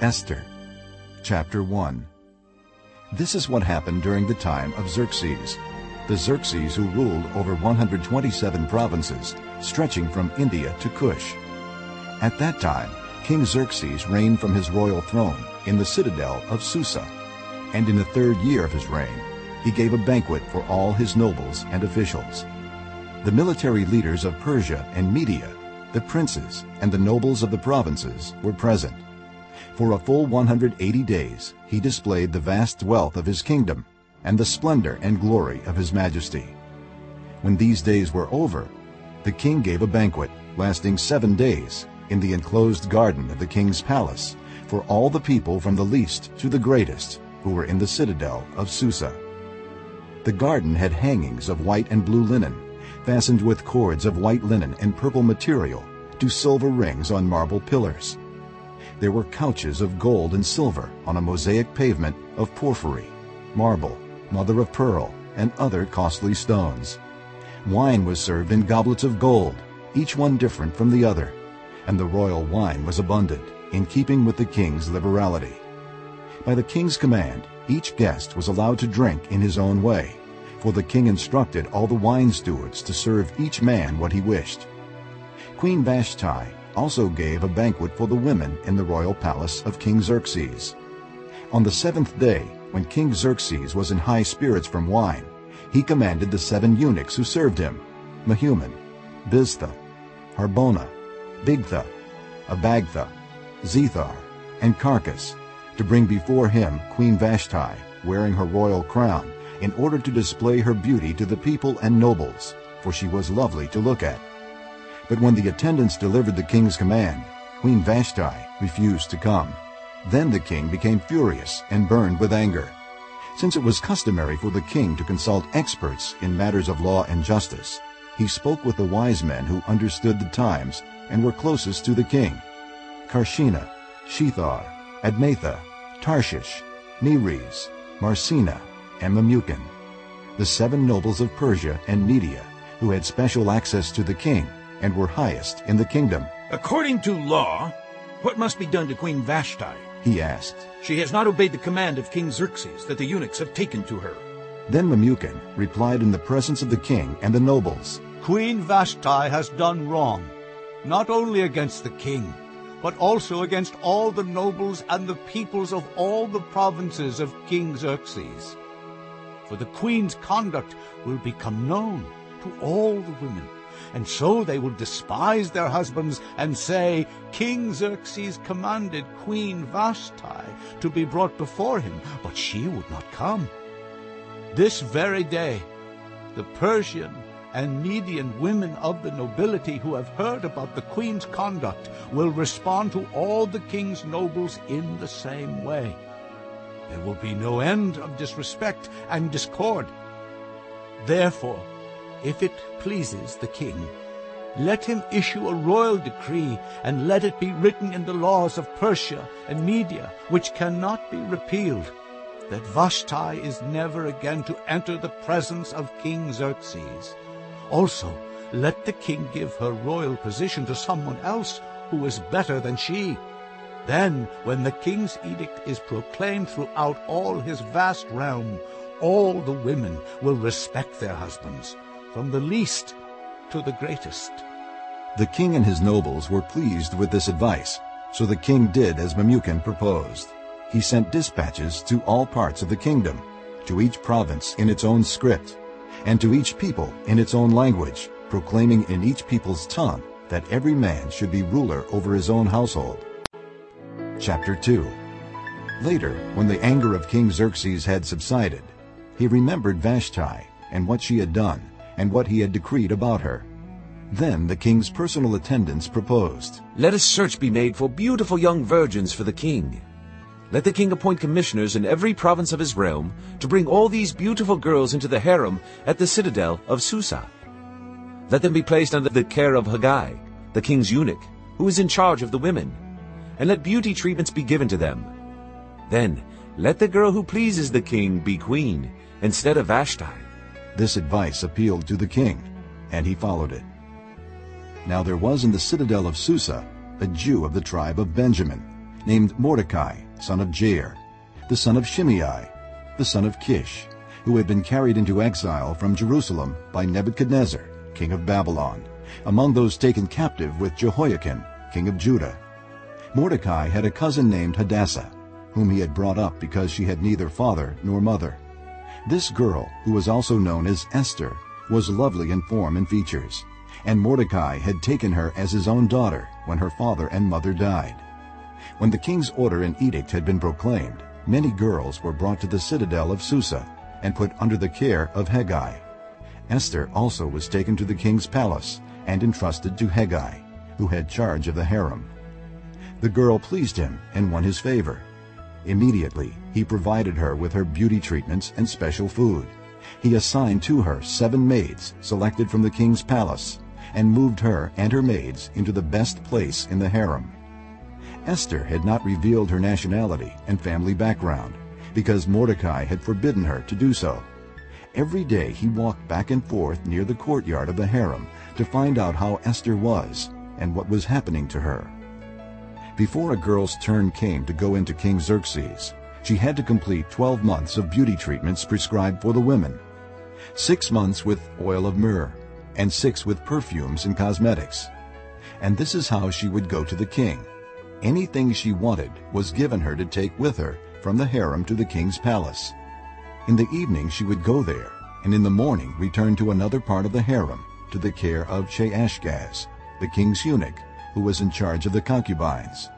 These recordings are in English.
Esther Chapter 1 This is what happened during the time of Xerxes, the Xerxes who ruled over 127 provinces, stretching from India to Cush. At that time, King Xerxes reigned from his royal throne in the citadel of Susa, and in the third year of his reign, he gave a banquet for all his nobles and officials. The military leaders of Persia and Media, the princes, and the nobles of the provinces were present. For a full 180 days he displayed the vast wealth of his kingdom and the splendor and glory of his majesty. When these days were over, the king gave a banquet lasting seven days in the enclosed garden of the king's palace for all the people from the least to the greatest who were in the citadel of Susa. The garden had hangings of white and blue linen, fastened with cords of white linen and purple material to silver rings on marble pillars. There were couches of gold and silver on a mosaic pavement of porphyry, marble, mother of pearl, and other costly stones. Wine was served in goblets of gold, each one different from the other, and the royal wine was abundant, in keeping with the king's liberality. By the king's command, each guest was allowed to drink in his own way, for the king instructed all the wine stewards to serve each man what he wished. Queen Vashti also gave a banquet for the women in the royal palace of King Xerxes. On the seventh day, when King Xerxes was in high spirits from wine, he commanded the seven eunuchs who served him, Mehuman, Biztha, Harbona, Bigtha, Abagtha, Zethar, and Carkas, to bring before him Queen Vashti, wearing her royal crown, in order to display her beauty to the people and nobles, for she was lovely to look at. But when the attendants delivered the king's command, Queen Vashti refused to come. Then the king became furious and burned with anger. Since it was customary for the king to consult experts in matters of law and justice, he spoke with the wise men who understood the times and were closest to the king, Carshena, Shethar, Admatha, Tarshish, Meres, Marsena, and Memucan, the seven nobles of Persia and Media, who had special access to the king and were highest in the kingdom. According to law, what must be done to Queen Vashti? He asked. She has not obeyed the command of King Xerxes that the eunuchs have taken to her. Then Memucan replied in the presence of the king and the nobles, Queen Vashti has done wrong, not only against the king, but also against all the nobles and the peoples of all the provinces of King Xerxes. For the queen's conduct will become known to all the women, and so they will despise their husbands and say, King Xerxes commanded Queen Vashti to be brought before him, but she would not come. This very day the Persian and Median women of the nobility who have heard about the queen's conduct will respond to all the king's nobles in the same way. There will be no end of disrespect and discord. Therefore, if it pleases the king, let him issue a royal decree, and let it be written in the laws of Persia and Media, which cannot be repealed, that Vashti is never again to enter the presence of King Xerxes. Also, let the king give her royal position to someone else who is better than she. Then, when the king's edict is proclaimed throughout all his vast realm, all the women will respect their husbands, from the least to the greatest. The king and his nobles were pleased with this advice, so the king did as Memucan proposed. He sent dispatches to all parts of the kingdom, to each province in its own script, and to each people in its own language, proclaiming in each people's tongue that every man should be ruler over his own household. Chapter 2 Later, when the anger of King Xerxes had subsided, he remembered Vashti and what she had done and what he had decreed about her. Then the king's personal attendants proposed, Let a search be made for beautiful young virgins for the king. Let the king appoint commissioners in every province of his realm to bring all these beautiful girls into the harem at the citadel of Susa. Let them be placed under the care of Hegai, the king's eunuch, who is in charge of the women, and let beauty treatments be given to them. Then let the girl who pleases the king be queen instead of Vashti. This advice appealed to the king, and he followed it. Now there was in the citadel of Susa a Jew of the tribe of Benjamin, named Mordecai, son of Jair, the son of Shimei, the son of Kish, who had been carried into exile from Jerusalem by Nebuchadnezzar, king of Babylon, among those taken captive with Jehoiachin, king of Judah. Mordecai had a cousin named Hadassah, whom he had brought up because she had neither father nor mother. This girl, who was also known as Esther, was lovely in form and features, and Mordecai had taken her as his own daughter when her father and mother died. When the king's order and edict had been proclaimed, many girls were brought to the citadel of Susa and put under the care of Hegai. Esther also was taken to the king's palace and entrusted to Hegai, who had charge of the harem. The girl pleased him and won his favor. Immediately he provided her with her beauty treatments and special food. He assigned to her seven maids selected from the king's palace and moved her and her maids into the best place in the harem. Esther had not revealed her nationality and family background because Mordecai had forbidden her to do so. Every day he walked back and forth near the courtyard of the harem to find out how Esther was and what was happening to her. Before a girl's turn came to go into King Xerxes, she had to complete 12 months of beauty treatments prescribed for the women, six months with oil of myrrh, and six with perfumes and cosmetics. And this is how she would go to the king. Anything she wanted was given her to take with her from the harem to the king's palace. In the evening she would go there, and in the morning return to another part of the harem, to the care of Shaashgaz, the king's eunuch, who was in charge of the concubines.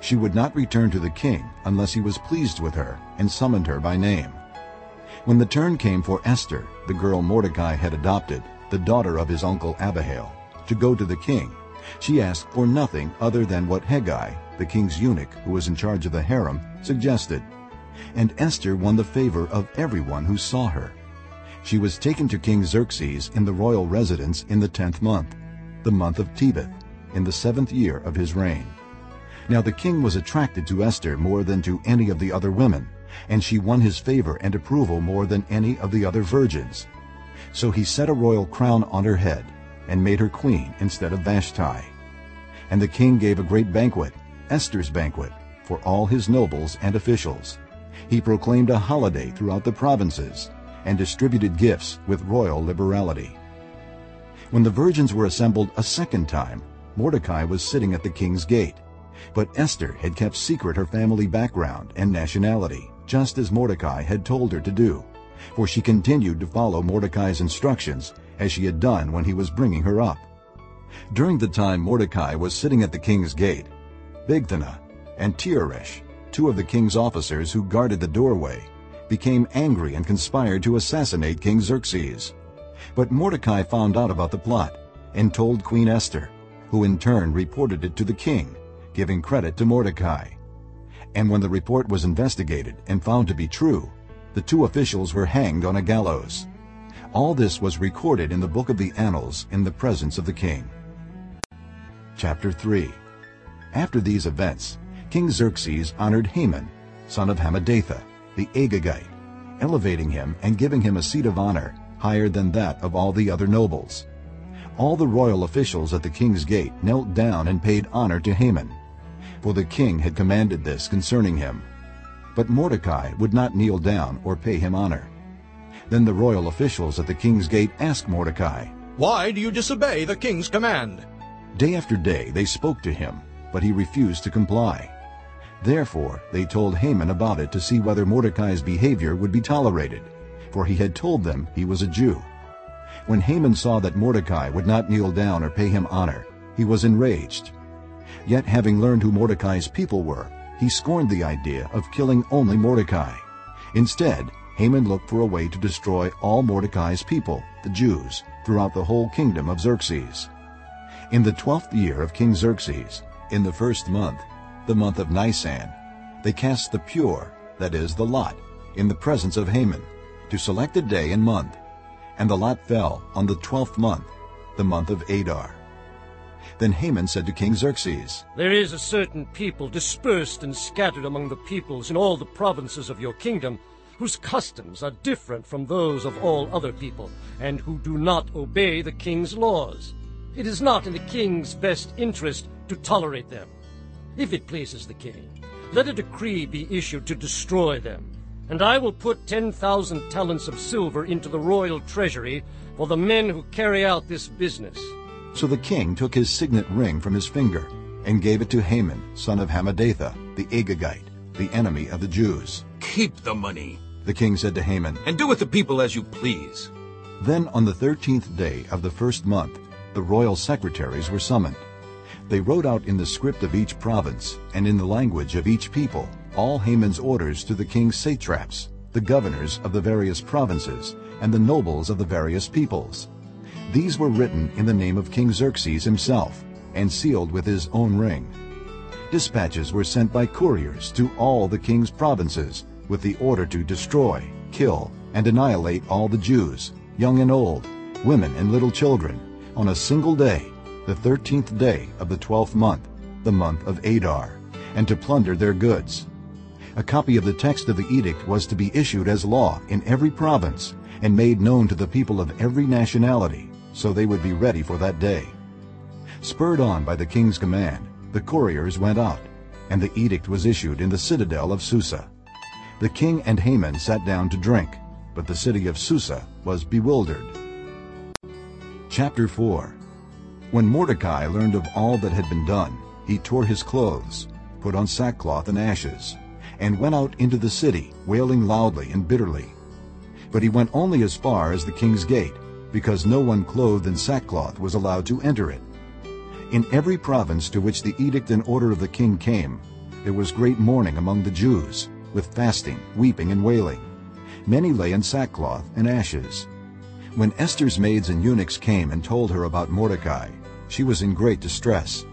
She would not return to the king unless he was pleased with her and summoned her by name. When the turn came for Esther, the girl Mordecai had adopted, the daughter of his uncle Abihail, to go to the king, she asked for nothing other than what Hegai, the king's eunuch who was in charge of the harem, suggested. And Esther won the favor of everyone who saw her. She was taken to King Xerxes in the royal residence in the tenth month, the month of Tebeth, in the seventh year of his reign. Now the king was attracted to Esther more than to any of the other women, and she won his favor and approval more than any of the other virgins. So he set a royal crown on her head and made her queen instead of Vashti. And the king gave a great banquet, Esther's banquet, for all his nobles and officials. He proclaimed a holiday throughout the provinces and distributed gifts with royal liberality. When the virgins were assembled a second time, Mordecai was sitting at the king's gate. But Esther had kept secret her family background and nationality, just as Mordecai had told her to do, for she continued to follow Mordecai's instructions as she had done when he was bringing her up. During the time Mordecai was sitting at the king's gate, Bigthana and Teresh, two of the king's officers who guarded the doorway, became angry and conspired to assassinate King Xerxes. But Mordecai found out about the plot and told Queen Esther, who in turn reported it to the king, giving credit to Mordecai. And when the report was investigated and found to be true, the two officials were hanged on a gallows. All this was recorded in the book of the Annals in the presence of the king. Chapter 3 After these events, King Xerxes honored Haman, son of Hammedatha, the Agagite, elevating him and giving him a seat of honor higher than that of all the other nobles. All the royal officials at the king's gate knelt down and paid honor to Haman, for the king had commanded this concerning him. But Mordecai would not kneel down or pay him honor. Then the royal officials at the king's gate asked Mordecai, Why do you disobey the king's command? Day after day they spoke to him, but he refused to comply. Therefore they told Haman about it to see whether Mordecai's behavior would be tolerated, for he had told them he was a Jew. When Haman saw that Mordecai would not kneel down or pay him honor, he was enraged. Yet having learned who Mordecai's people were, he scorned the idea of killing only Mordecai. Instead, Haman looked for a way to destroy all Mordecai's people, the Jews, throughout the whole kingdom of Xerxes. In the twelfth year of King Xerxes, in the first month, the month of Nisan, they cast the pur, that is, the lot, in the presence of Haman, to select a day and month. And the lot fell on the twelfth month, the month of Adar. Then Haman said to King Xerxes, There is a certain people dispersed and scattered among the peoples in all the provinces of your kingdom, whose customs are different from those of all other people, and who do not obey the king's laws. It is not in the king's best interest to tolerate them. If it pleases the king, let a decree be issued to destroy them. And I will put ten thousand talents of silver into the royal treasury for the men who carry out this business. So the king took his signet ring from his finger and gave it to Haman, son of Hammedatha, the Agagite, the enemy of the Jews. Keep the money, The king said to Haman, and do with the people as you please. Then on the thirteenth day of the first month, the royal secretaries were summoned. They wrote out in the script of each province and in the language of each people all Haman's orders to the king's satraps, the governors of the various provinces, and the nobles of the various peoples. These were written in the name of King Xerxes himself and sealed with his own ring. Dispatches were sent by couriers to all the king's provinces with the order to destroy, kill, and annihilate all the Jews, young and old, women and little children, on a single day, the thirteenth day of the twelfth month, the month of Adar, and to plunder their goods. A copy of the text of the edict was to be issued as law in every province and made known to the people of every nationality, so they would be ready for that day. Spurred on by the king's command, the couriers went out, and the edict was issued in the citadel of Susa. The king and Haman sat down to drink, but the city of Susa was bewildered. Chapter 4 When Mordecai learned of all that had been done, he tore his clothes, put on sackcloth and ashes, and went out into the city, wailing loudly and bitterly. But he went only as far as the king's gate, because no one clothed in sackcloth was allowed to enter it. In every province to which the edict and order of the king came, there was great mourning among the Jews, with fasting, weeping, and wailing. Many lay in sackcloth and ashes. When Esther's maids and eunuchs came and told her about Mordecai, she was in great distress.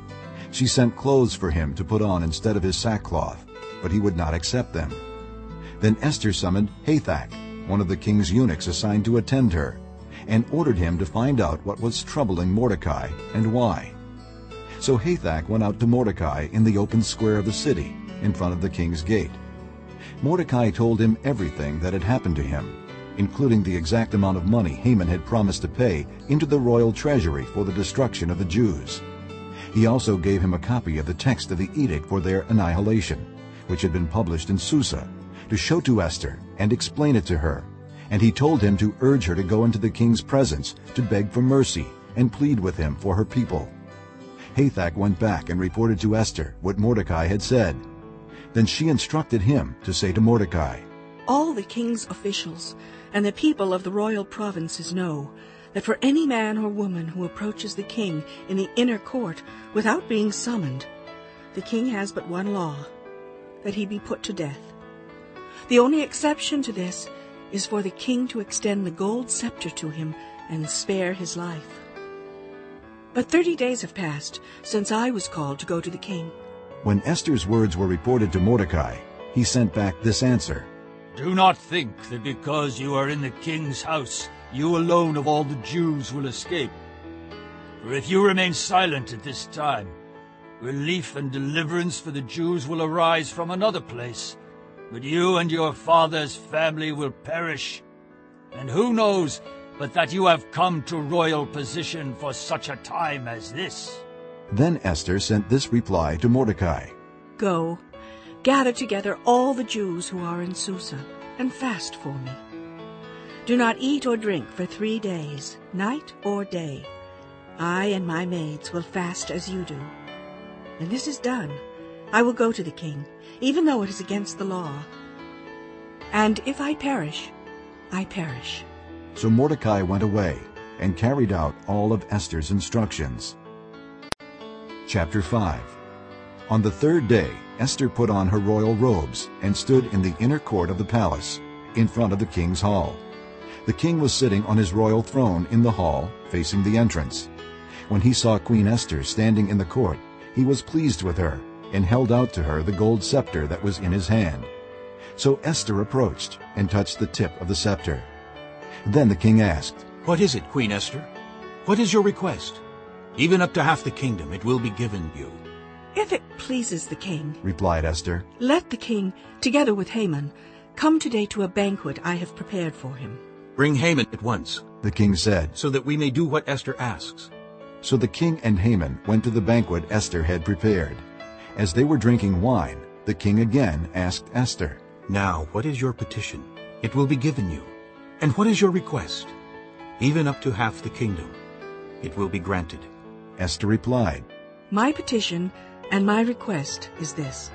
She sent clothes for him to put on instead of his sackcloth, but he would not accept them. Then Esther summoned Hathach, one of the king's eunuchs assigned to attend her, and ordered him to find out what was troubling Mordecai and why. So Hathach went out to Mordecai in the open square of the city, in front of the king's gate. Mordecai told him everything that had happened to him, including the exact amount of money Haman had promised to pay into the royal treasury for the destruction of the Jews. He also gave him a copy of the text of the edict for their annihilation, which had been published in Susa, to show to Esther and explain it to her. And he told him to urge her to go into the king's presence to beg for mercy and plead with him for her people. Hathach went back and reported to Esther what Mordecai had said. Then she instructed him to say to Mordecai, All the king's officials and the people of the royal provinces know that for any man or woman who approaches the king in the inner court without being summoned, the king has but one law, that he be put to death. The only exception to this is for the king to extend the gold scepter to him and spare his life. But thirty days have passed since I was called to go to the king. When Esther's words were reported to Mordecai, he sent back this answer. Do not think that because you are in the king's house, you alone of all the Jews will escape. For if you remain silent at this time, relief and deliverance for the Jews will arise from another place, but you and your father's family will perish. And who knows but that you have come to royal position for such a time as this? Then Esther sent this reply to Mordecai. Go, gather together all the Jews who are in Susa, and fast for me. Do not eat or drink for three days, night or day. I and my maids will fast as you do. When this is done, I will go to the king, even though it is against the law. And if I perish, I perish. So Mordecai went away and carried out all of Esther's instructions. Chapter 5 On the third day, Esther put on her royal robes and stood in the inner court of the palace, in front of the king's hall. The king was sitting on his royal throne in the hall, facing the entrance. When he saw Queen Esther standing in the court, he was pleased with her and held out to her the gold scepter that was in his hand. So Esther approached and touched the tip of the scepter. Then the king asked, What is it, Queen Esther? What is your request? Even up to half the kingdom it will be given you. If it pleases the king, replied Esther. let the king, together with Haman, come today to a banquet I have prepared for him. Bring Haman at once, The king said. so that we may do what Esther asks. So the king and Haman went to the banquet Esther had prepared. As they were drinking wine, the king again asked Esther, Now, what is your petition? It will be given you. And what is your request? Even up to half the kingdom. It will be granted. Esther replied, My petition and my request is this.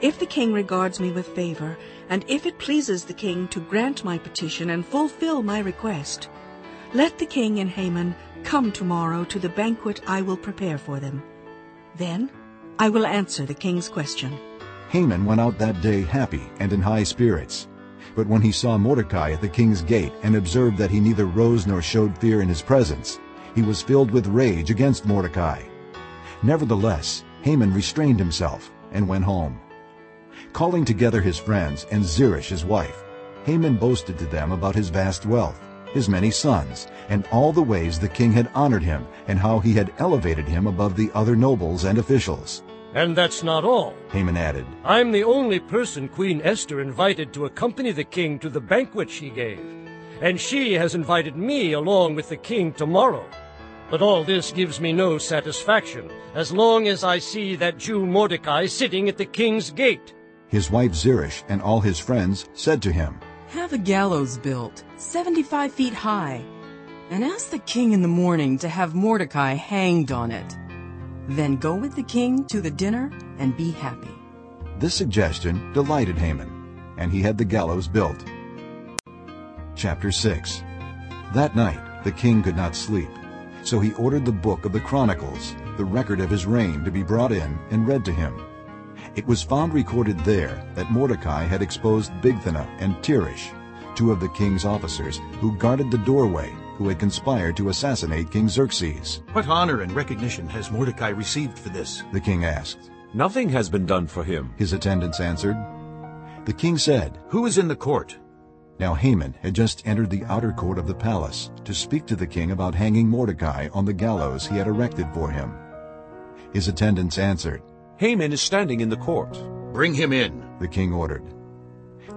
If the king regards me with favor, and if it pleases the king to grant my petition and fulfill my request, let the king and Haman come tomorrow to the banquet I will prepare for them. Then I will answer the king's question. Haman went out that day happy and in high spirits. But when he saw Mordecai at the king's gate and observed that he neither rose nor showed fear in his presence, he was filled with rage against Mordecai. Nevertheless, Haman restrained himself and went home. Calling together his friends and Zeresh his wife, Haman boasted to them about his vast wealth, his many sons, and all the ways the king had honored him and how he had elevated him above the other nobles and officials. And that's not all. Haman added, I'm the only person Queen Esther invited to accompany the king to the banquet she gave. And she has invited me along with the king tomorrow. But all this gives me no satisfaction, as long as I see that Jew Mordecai sitting at the king's gate. His wife Zeresh and all his friends said to him, Have a gallows built, 75 feet high, and ask the king in the morning to have Mordecai hanged on it. Then go with the king to the dinner and be happy. This suggestion delighted Haman, and he had the gallows built. Chapter 6 That night the king could not sleep, so he ordered the book of the Chronicles, the record of his reign, to be brought in and read to him. It was found recorded there that Mordecai had exposed Bigthana and Teresh, two of the king's officers who guarded the doorway, who had conspired to assassinate King Xerxes. What honor and recognition has Mordecai received for this? The king asked. Nothing has been done for him. His attendants answered. The king said, Who is in the court? Now Haman had just entered the outer court of the palace to speak to the king about hanging Mordecai on the gallows he had erected for him. His attendants answered, Haman is standing in the court. Bring him in. The king ordered.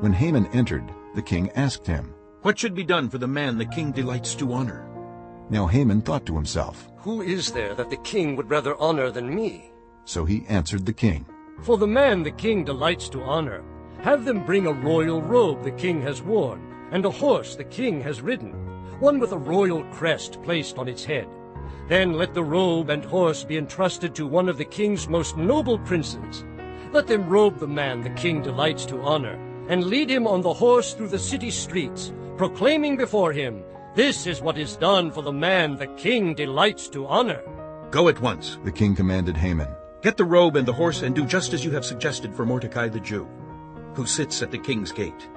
When Haman entered, the king asked him, What should be done for the man the king delights to honor? Now Haman thought to himself, Who is there that the king would rather honor than me? so he answered the king, For the man the king delights to honor, have them bring a royal robe the king has worn, and a horse the king has ridden, one with a royal crest placed on its head. Then let the robe and horse be entrusted to one of the king's most noble princes. Let them robe the man the king delights to honor, and lead him on the horse through the city streets, proclaiming before him, This is what is done for the man the king delights to honor. Go at once. the king commanded Haman. Get the robe and the horse and do just as you have suggested for Mordecai the Jew, who sits at the king's gate.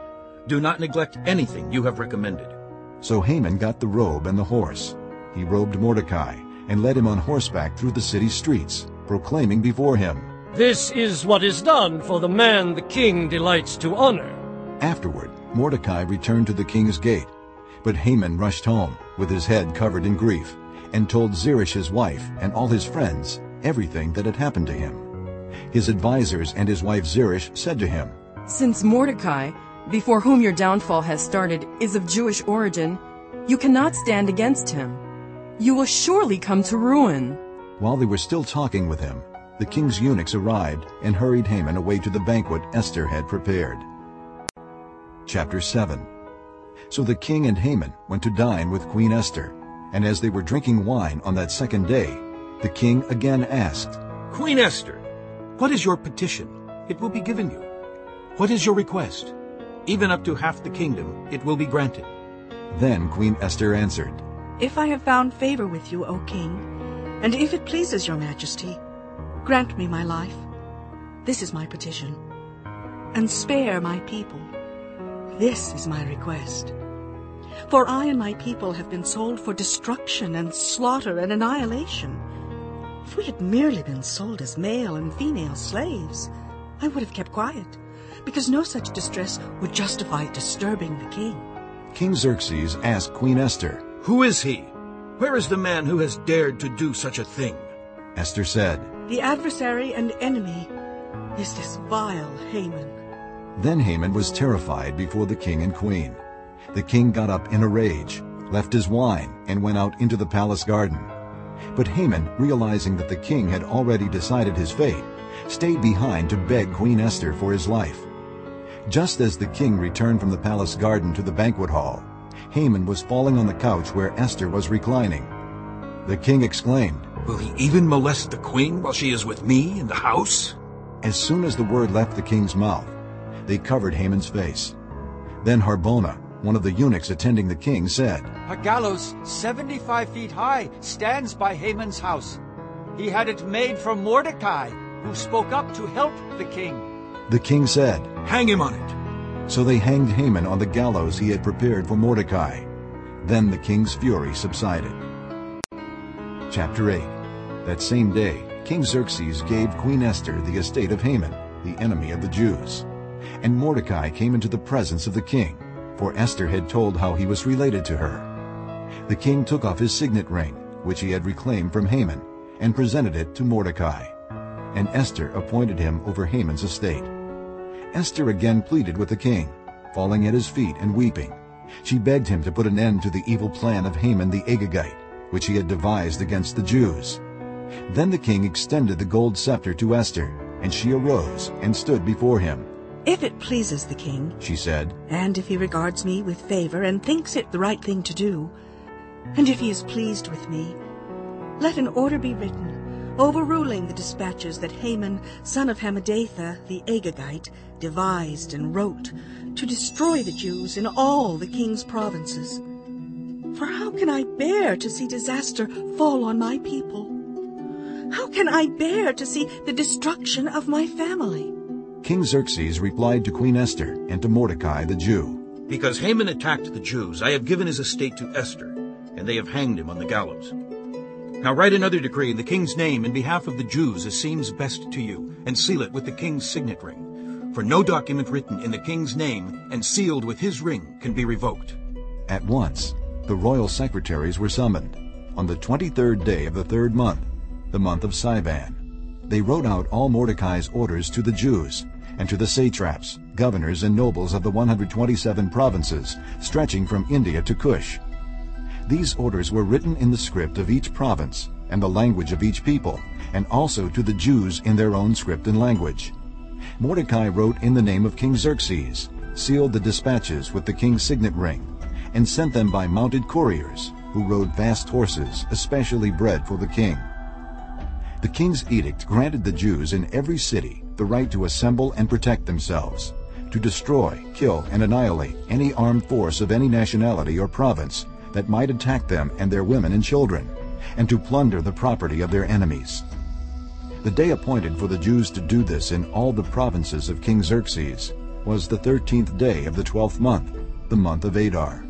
Do not neglect anything you have recommended. So Haman got the robe and the horse. He robed Mordecai and led him on horseback through the city streets, proclaiming before him. This is what is done for the man the king delights to honor. Afterward, Mordecai returned to the king's gate. But Haman rushed home, with his head covered in grief, and told Zeresh his wife and all his friends everything that had happened to him. His advisers and his wife Zeresh said to him, Since Mordecai, before whom your downfall has started, is of Jewish origin, you cannot stand against him. You will surely come to ruin. While they were still talking with him, the king's eunuchs arrived and hurried Haman away to the banquet Esther had prepared. Chapter 7 So the king and Haman went to dine with Queen Esther, and as they were drinking wine on that second day, the king again asked, Queen Esther, what is your petition? It will be given you. What is your request? Even up to half the kingdom, it will be granted. Then Queen Esther answered, If I have found favor with you, O king, and if it pleases your majesty, grant me my life. This is my petition. And spare my people. This is my request. For I and my people have been sold for destruction and slaughter and annihilation. If we had merely been sold as male and female slaves, I would have kept quiet, because no such distress would justify disturbing the king. King Xerxes asked Queen Esther. Who is he? Where is the man who has dared to do such a thing? Esther said, The adversary and enemy is this vile Haman. Then Haman was terrified before the king and queen. The king got up in a rage, left his wine, and went out into the palace garden. But Haman, realizing that the king had already decided his fate, stayed behind to beg Queen Esther for his life. Just as the king returned from the palace garden to the banquet hall, Haman was falling on the couch where Esther was reclining. The king exclaimed, Will he even molest the queen while she is with me in the house? As soon as the word left the king's mouth, they covered Haman's face. Then Harbona, one of the eunuchs attending the king, said, A gallows 75 feet high stands by Haman's house. He had it made for Mordecai, who spoke up to help the king. The king said, Hang him on it. So they hanged Haman on the gallows he had prepared for Mordecai. Then the king's fury subsided. Chapter 8 That same day, King Xerxes gave Queen Esther the estate of Haman, the enemy of the Jews. And Mordecai came into the presence of the king, for Esther had told how he was related to her. The king took off his signet ring, which he had reclaimed from Haman, and presented it to Mordecai. And Esther appointed him over Haman's estate. Esther again pleaded with the king, falling at his feet and weeping. She begged him to put an end to the evil plan of Haman the Agagite, which he had devised against the Jews. Then the king extended the gold scepter to Esther, and she arose and stood before him. If it pleases the king, She said, and if he regards me with favor and thinks it the right thing to do, and if he is pleased with me, let an order be written, overruling the dispatches that Haman, son of Hammedatha, the Agagite, devised and wrote to destroy the Jews in all the king's provinces. For how can I bear to see disaster fall on my people? How can I bear to see the destruction of my family? King Xerxes replied to Queen Esther and to Mordecai the Jew. Because Haman attacked the Jews, I have given his estate to Esther, and they have hanged him on the gallows. Now write another decree in the king's name in behalf of the Jews as seems best to you, and seal it with the king's signet ring. For no document written in the king's name and sealed with his ring can be revoked. At once, the royal secretaries were summoned. On the twenty-third day of the third month, the month of Sivan, they wrote out all Mordecai's orders to the Jews, and to the satraps, governors, and nobles of the 127 provinces, stretching from India to Cush. These orders were written in the script of each province, and the language of each people, and also to the Jews in their own script and language. Mordecai wrote in the name of King Xerxes, sealed the dispatches with the king's signet ring, and sent them by mounted couriers, who rode fast horses, especially bred for the king. The king's edict granted the Jews in every city the right to assemble and protect themselves, to destroy, kill, and annihilate any armed force of any nationality or province that might attack them and their women and children, and to plunder the property of their enemies. The day appointed for the Jews to do this in all the provinces of King Xerxes was the thirteenth day of the twelfth month, the month of Adar.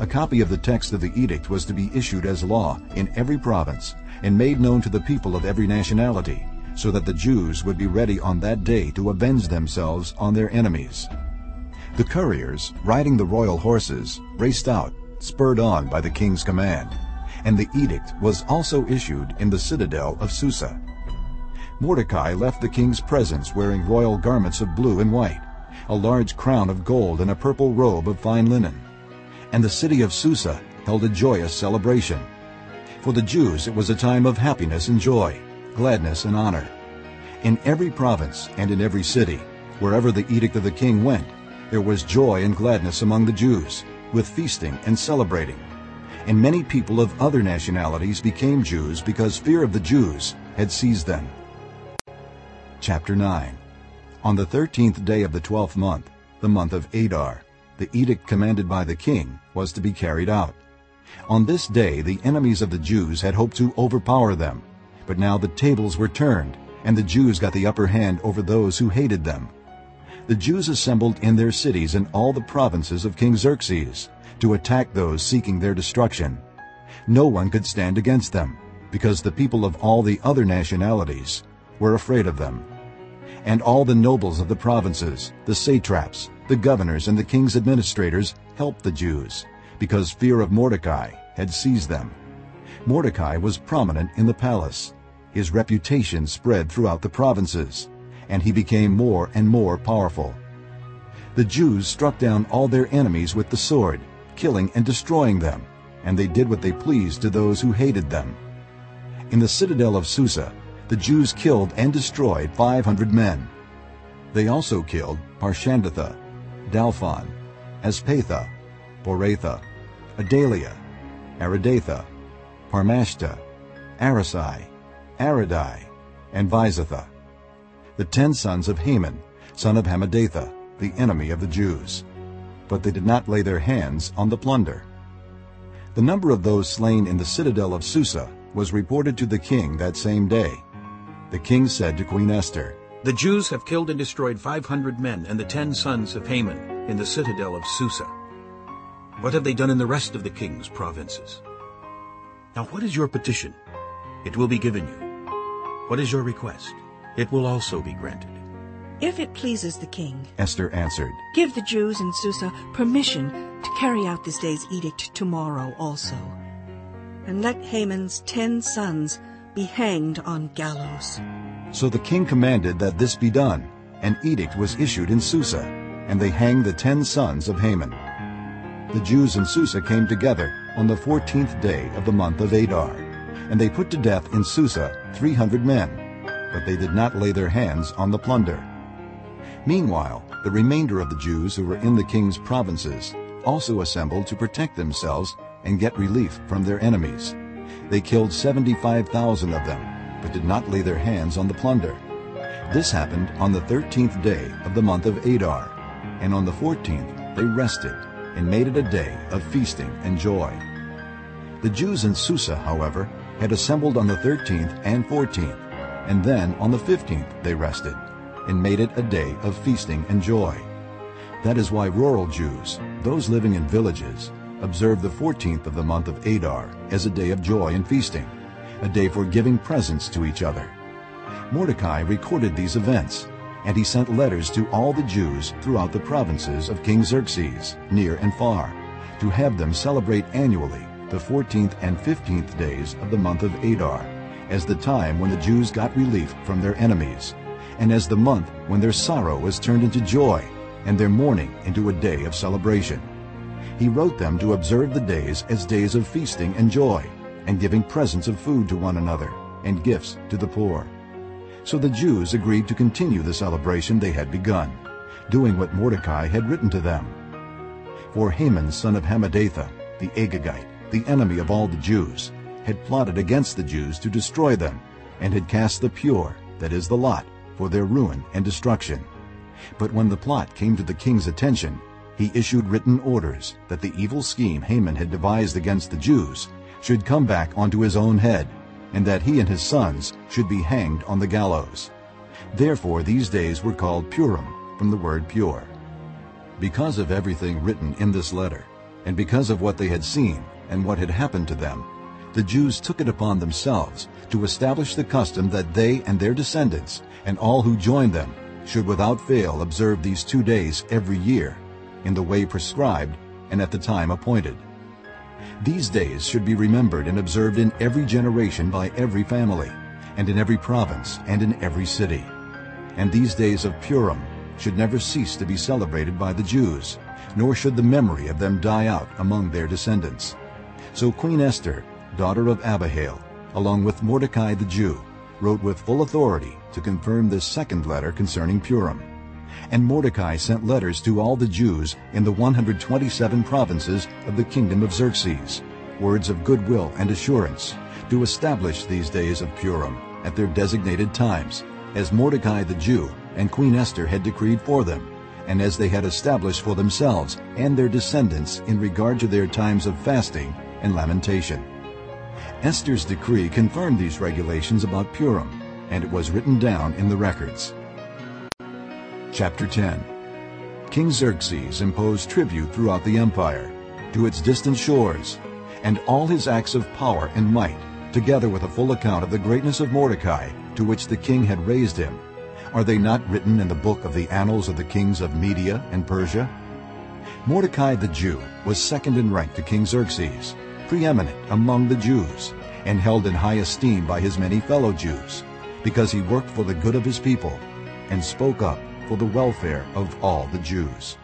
A copy of the text of the edict was to be issued as law in every province and made known to the people of every nationality, so that the Jews would be ready on that day to avenge themselves on their enemies. The couriers, riding the royal horses, raced out, spurred on by the king's command, and the edict was also issued in the citadel of Susa. Mordecai left the king's presence wearing royal garments of blue and white, a large crown of gold and a purple robe of fine linen. And the city of Susa held a joyous celebration. For the Jews it was a time of happiness and joy, gladness and honor. In every province and in every city, wherever the edict of the king went, there was joy and gladness among the Jews, with feasting and celebrating. And many people of other nationalities became Jews because fear of the Jews had seized them. Chapter 9 On the thirteenth day of the twelfth month, the month of Adar, the edict commanded by the king was to be carried out. On this day the enemies of the Jews had hoped to overpower them, but now the tables were turned, and the Jews got the upper hand over those who hated them. The Jews assembled in their cities in all the provinces of King Xerxes to attack those seeking their destruction. No one could stand against them, because the people of all the other nationalities were afraid of them. And all the nobles of the provinces, the satraps, the governors, and the king's administrators helped the Jews, because fear of Mordecai had seized them. Mordecai was prominent in the palace. His reputation spread throughout the provinces, and he became more and more powerful. The Jews struck down all their enemies with the sword, killing and destroying them, and they did what they pleased to those who hated them. In the citadel of Susa, the Jews killed and destroyed 500 men. They also killed Parshandatha, Dalphon, Aspatha, Poratha, Adalia, Aridatha, Parmashta, Arisai, Aridai, and Vaizatha, the ten sons of Haman, son of Hammedatha, the enemy of the Jews. But they did not lay their hands on the plunder. The number of those slain in the citadel of Susa was reported to the king that same day. The king said to Queen Esther, The Jews have killed and destroyed 500 men and the ten sons of Haman in the citadel of Susa. What have they done in the rest of the king's provinces? Now what is your petition? It will be given you. What is your request? It will also be granted. If it pleases the king, Esther answered, give the Jews in Susa permission to carry out this day's edict tomorrow also. And let Haman's ten sons be hanged on gallows. So the king commanded that this be done. An edict was issued in Susa, and they hanged the ten sons of Haman. The Jews in Susa came together on the fourteenth day of the month of Adar, and they put to death in Susa three hundred men, but they did not lay their hands on the plunder. Meanwhile, the remainder of the Jews who were in the king's provinces also assembled to protect themselves and get relief from their enemies. They killed 75,000 of them, but did not lay their hands on the plunder. This happened on the thirteenth day of the month of Adar, and on the fourteenth they rested and made it a day of feasting and joy. The Jews in Susa, however, had assembled on the thirteenth and fourteenth, and then on the fifteenth they rested, and made it a day of feasting and joy. That is why rural Jews, those living in villages, observe the 14th of the month of Adar as a day of joy and feasting, a day for giving presents to each other. Mordecai recorded these events, and he sent letters to all the Jews throughout the provinces of King Xerxes, near and far, to have them celebrate annually the 14th and 15th days of the month of Adar, as the time when the Jews got relief from their enemies, and as the month when their sorrow was turned into joy, and their mourning into a day of celebration. He wrote them to observe the days as days of feasting and joy, and giving presents of food to one another, and gifts to the poor. So the Jews agreed to continue the celebration they had begun, doing what Mordecai had written to them. For Haman son of Hammedatha, the Agagite, the enemy of all the Jews, had plotted against the Jews to destroy them, and had cast the pur, that is the lot, for their ruin and destruction. But when the plot came to the king's attention, he issued written orders that the evil scheme Haman had devised against the Jews should come back onto his own head, and that he and his sons should be hanged on the gallows. Therefore these days were called Purim, from the word pur. Because of everything written in this letter, and because of what they had seen and what had happened to them, the Jews took it upon themselves to establish the custom that they and their descendants and all who joined them should without fail observe these two days every year, in the way prescribed and at the time appointed. These days should be remembered and observed in every generation by every family, and in every province and in every city. And these days of Purim should never cease to be celebrated by the Jews, nor should the memory of them die out among their descendants. So Queen Esther, daughter of Abihail, along with Mordecai the Jew, wrote with full authority to confirm this second letter concerning Purim. And Mordecai sent letters to all the Jews in the 127 provinces of the kingdom of Xerxes, words of goodwill and assurance, to establish these days of Purim at their designated times, as Mordecai the Jew and Queen Esther had decreed for them, and as they had established for themselves and their descendants in regard to their times of fasting and lamentation. Esther's decree confirmed these regulations about Purim, and it was written down in the records. Chapter 10 King Xerxes imposed tribute throughout the empire, to its distant shores, and all his acts of power and might, together with a full account of the greatness of Mordecai, to which the king had raised him. Are they not written in the book of the annals of the kings of Media and Persia? Mordecai the Jew was second in rank to King Xerxes, preeminent among the Jews, and held in high esteem by his many fellow Jews, because he worked for the good of his people and spoke up for the welfare of all the Jews.